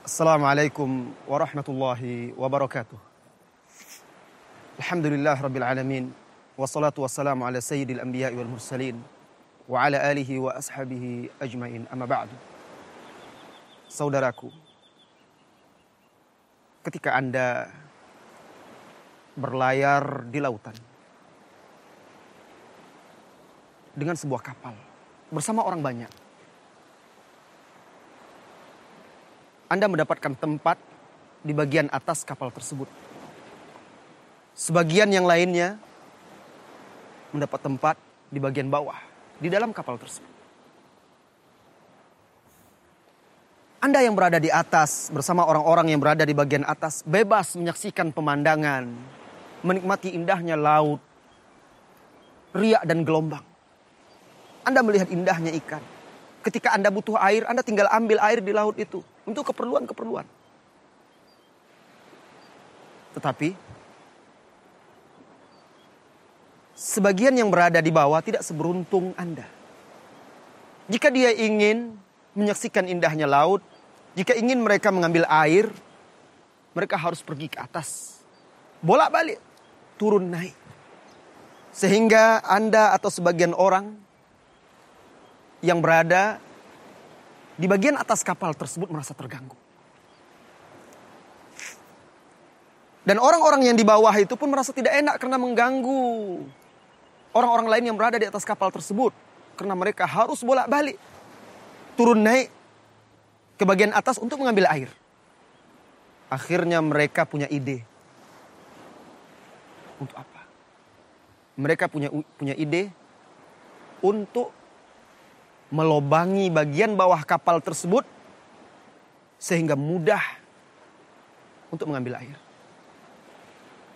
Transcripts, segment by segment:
Assalamualaikum warahmatullahi wabarakatuh. Alhamdulillah rabbil alamin. Wassalatu wassalamu ala sayyidil anbiya'i wal mursalin. Wa ala alihi wa ashabihi ajmain. Amma ba'du. Saudaraku, ketika Anda berlayar di lautan dengan sebuah kapal bersama orang banyak. Anda mendapatkan tempat di bagian atas kapal tersebut. Sebagian yang lainnya mendapat tempat di bagian bawah, di dalam kapal tersebut. Anda yang berada di atas bersama orang-orang yang berada di bagian atas bebas menyaksikan pemandangan, menikmati indahnya laut, riak dan gelombang. Anda melihat indahnya ikan. Ketika Anda butuh air, Anda tinggal ambil air di laut itu untuk keperluan-keperluan. Tetapi sebagian yang berada di bawah tidak seberuntung Anda. Jika dia ingin menyaksikan indahnya laut, jika ingin mereka mengambil air, mereka harus pergi ke atas. Bolak-balik, turun naik. Sehingga Anda atau sebagian orang yang berada di bagian atas kapal tersebut merasa terganggu. Dan orang-orang yang di bawah itu pun merasa tidak enak karena mengganggu orang-orang lain yang berada di atas kapal tersebut. Karena mereka harus bolak-balik. Turun naik ke bagian atas untuk mengambil air. Akhirnya mereka punya ide. Untuk apa? Mereka punya punya ide untuk melobangi bagian bawah kapal tersebut sehingga mudah untuk mengambil air.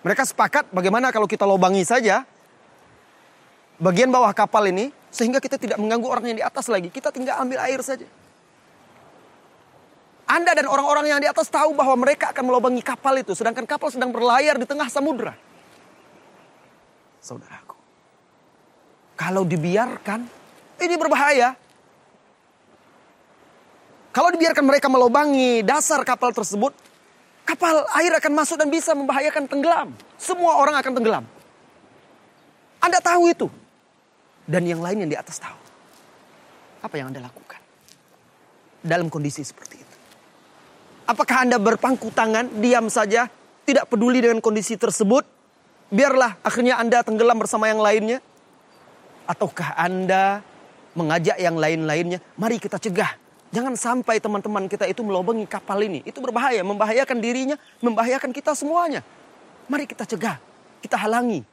Mereka sepakat bagaimana kalau kita lobangi saja bagian bawah kapal ini sehingga kita tidak mengganggu orang yang di atas lagi. Kita tinggal ambil air saja. Anda dan orang-orang yang di atas tahu bahwa mereka akan melobangi kapal itu sedangkan kapal sedang berlayar di tengah samudra. Saudaraku. Kalau dibiarkan ini berbahaya. Kalau dibiarkan mereka melobangi dasar kapal tersebut, kapal air akan masuk dan bisa membahayakan tenggelam. Semua orang akan tenggelam. Anda tahu itu. Dan yang lain yang di atas tahu. Apa yang Anda lakukan? Dalam kondisi seperti itu. Apakah Anda berpangku tangan, diam saja, tidak peduli dengan kondisi tersebut? Biarlah akhirnya Anda tenggelam bersama yang lainnya. Ataukah Anda mengajak yang lain-lainnya, mari kita cegah Jangan sampai teman-teman kita itu melobangi kapal ini. Itu berbahaya, membahayakan dirinya, membahayakan kita semuanya. Mari kita cegah, kita halangi.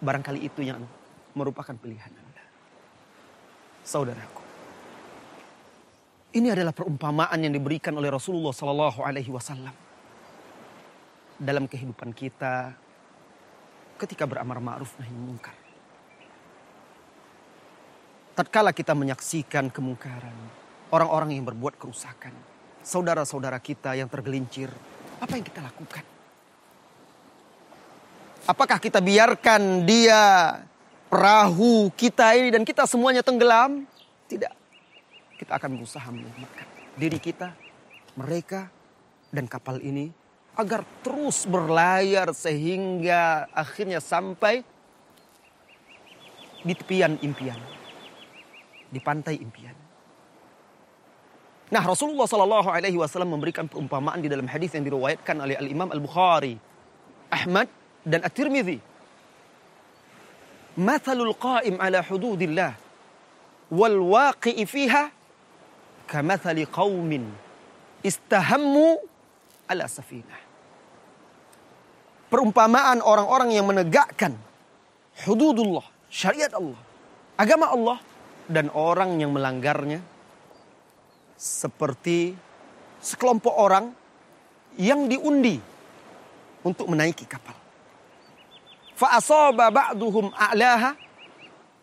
Barangkali itu yang merupakan pilihan Anda. Saudaraku. Ini adalah perumpamaan yang diberikan oleh Rasulullah Sallallahu Alaihi Wasallam dalam kehidupan kita ketika beramar ma'ruf nahi mungkar. Tatkala kita menyaksikan kemungkaran, orang-orang yang berbuat kerusakan, saudara-saudara kita yang tergelincir, apa yang kita lakukan? Apakah kita biarkan dia perahu kita ini dan kita semuanya tenggelam? Tidak. Kita akan berusaha menyelamatkan diri kita, mereka, dan kapal ini agar terus berlayar sehingga akhirnya sampai di tepian impian, di pantai impian. Nah Rasulullah Shallallahu Alaihi Wasallam memberikan perumpamaan di dalam hadis yang diriwayatkan oleh Al Imam Al Bukhari, Ahmad dan At Tirmidzi. Mathalul qaim ala hududillah wal waqi'i fiha kamathali qaumin istahammu ala safinah. Perumpamaan orang-orang yang menegakkan hududullah, syariat Allah, agama Allah dan orang yang melanggarnya seperti sekelompok orang yang diundi untuk menaiki kapal. Fa'asaba ba'duhum a'laha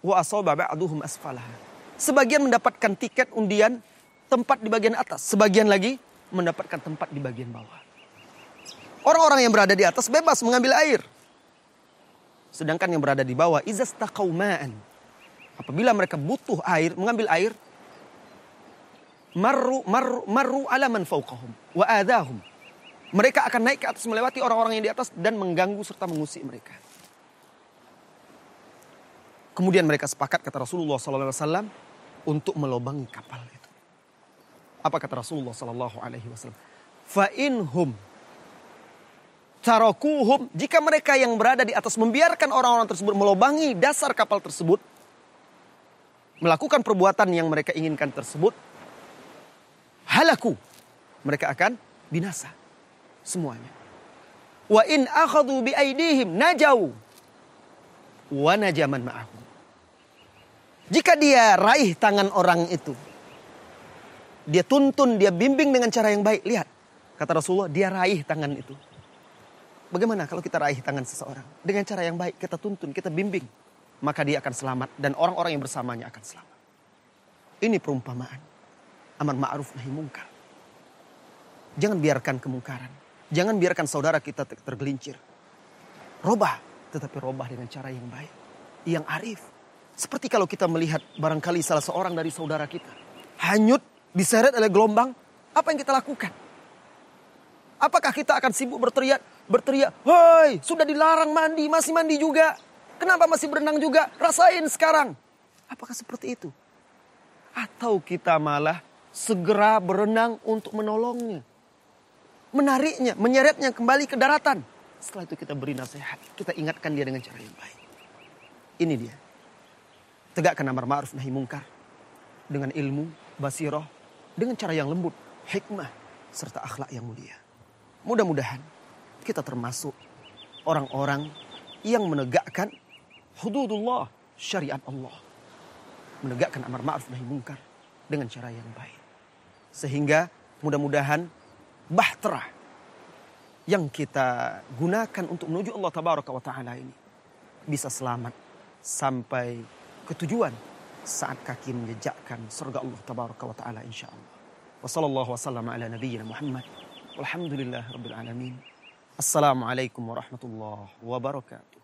wa asaba ba'duhum asfalaha. Sebagian mendapatkan tiket undian tempat di bagian atas, sebagian lagi mendapatkan tempat di bagian bawah. Orang-orang yang berada di atas bebas mengambil air. Sedangkan yang berada di bawah izastaqauma'an. Apabila mereka butuh air, mengambil air, marru marru marru ala man fawqahum wa adahum. Mereka akan naik ke atas melewati orang-orang yang di atas dan mengganggu serta mengusik mereka. Kemudian mereka sepakat kata Rasulullah SAW untuk melobangi kapal itu. Apa kata Rasulullah SAW? Fa inhum tarakuhum jika mereka yang berada di atas membiarkan orang-orang tersebut melobangi dasar kapal tersebut melakukan perbuatan yang mereka inginkan tersebut halaku. Mereka akan binasa semuanya. Wa in akhadhu bi aidihim najau. Wa najaman ma'ahum. Jika dia raih tangan orang itu dia tuntun dia bimbing dengan cara yang baik lihat. Kata Rasulullah dia raih tangan itu. Bagaimana kalau kita raih tangan seseorang? Dengan cara yang baik kita tuntun kita bimbing maka dia akan selamat dan orang-orang yang bersamanya akan selamat. Ini perumpamaan amar ma'ruf nahi mungkar jangan biarkan kemungkaran jangan biarkan saudara kita tergelincir robah tetapi robah dengan cara yang baik yang arif seperti kalau kita melihat barangkali salah seorang dari saudara kita hanyut diseret oleh gelombang apa yang kita lakukan apakah kita akan sibuk berteriak berteriak, "Hei, sudah dilarang mandi, masih mandi juga. Kenapa masih berenang juga? Rasain sekarang." Apakah seperti itu? Atau kita malah segera berenang untuk menolongnya. Menariknya, menyeretnya kembali ke daratan. Setelah itu kita beri nasihat, kita ingatkan dia dengan cara yang baik. Ini dia. Tegakkan amar ma'ruf nahi mungkar. Dengan ilmu, basiroh, dengan cara yang lembut, hikmah, serta akhlak yang mulia. Mudah-mudahan kita termasuk orang-orang yang menegakkan hududullah, syariat Allah. Menegakkan amar ma'ruf nahi mungkar dengan cara yang baik. Sehingga mudah-mudahan bahtera yang kita gunakan untuk menuju Allah tabaraka wa taala ini bisa selamat sampai ke tujuan saat kaki menjejakkan surga Allah tabaraka wa taala. Wa sallallahu wasallam ala nabiyyina Muhammad. Walhamdulillah rabbil alamin. Assalamualaikum warahmatullahi wabarakatuh.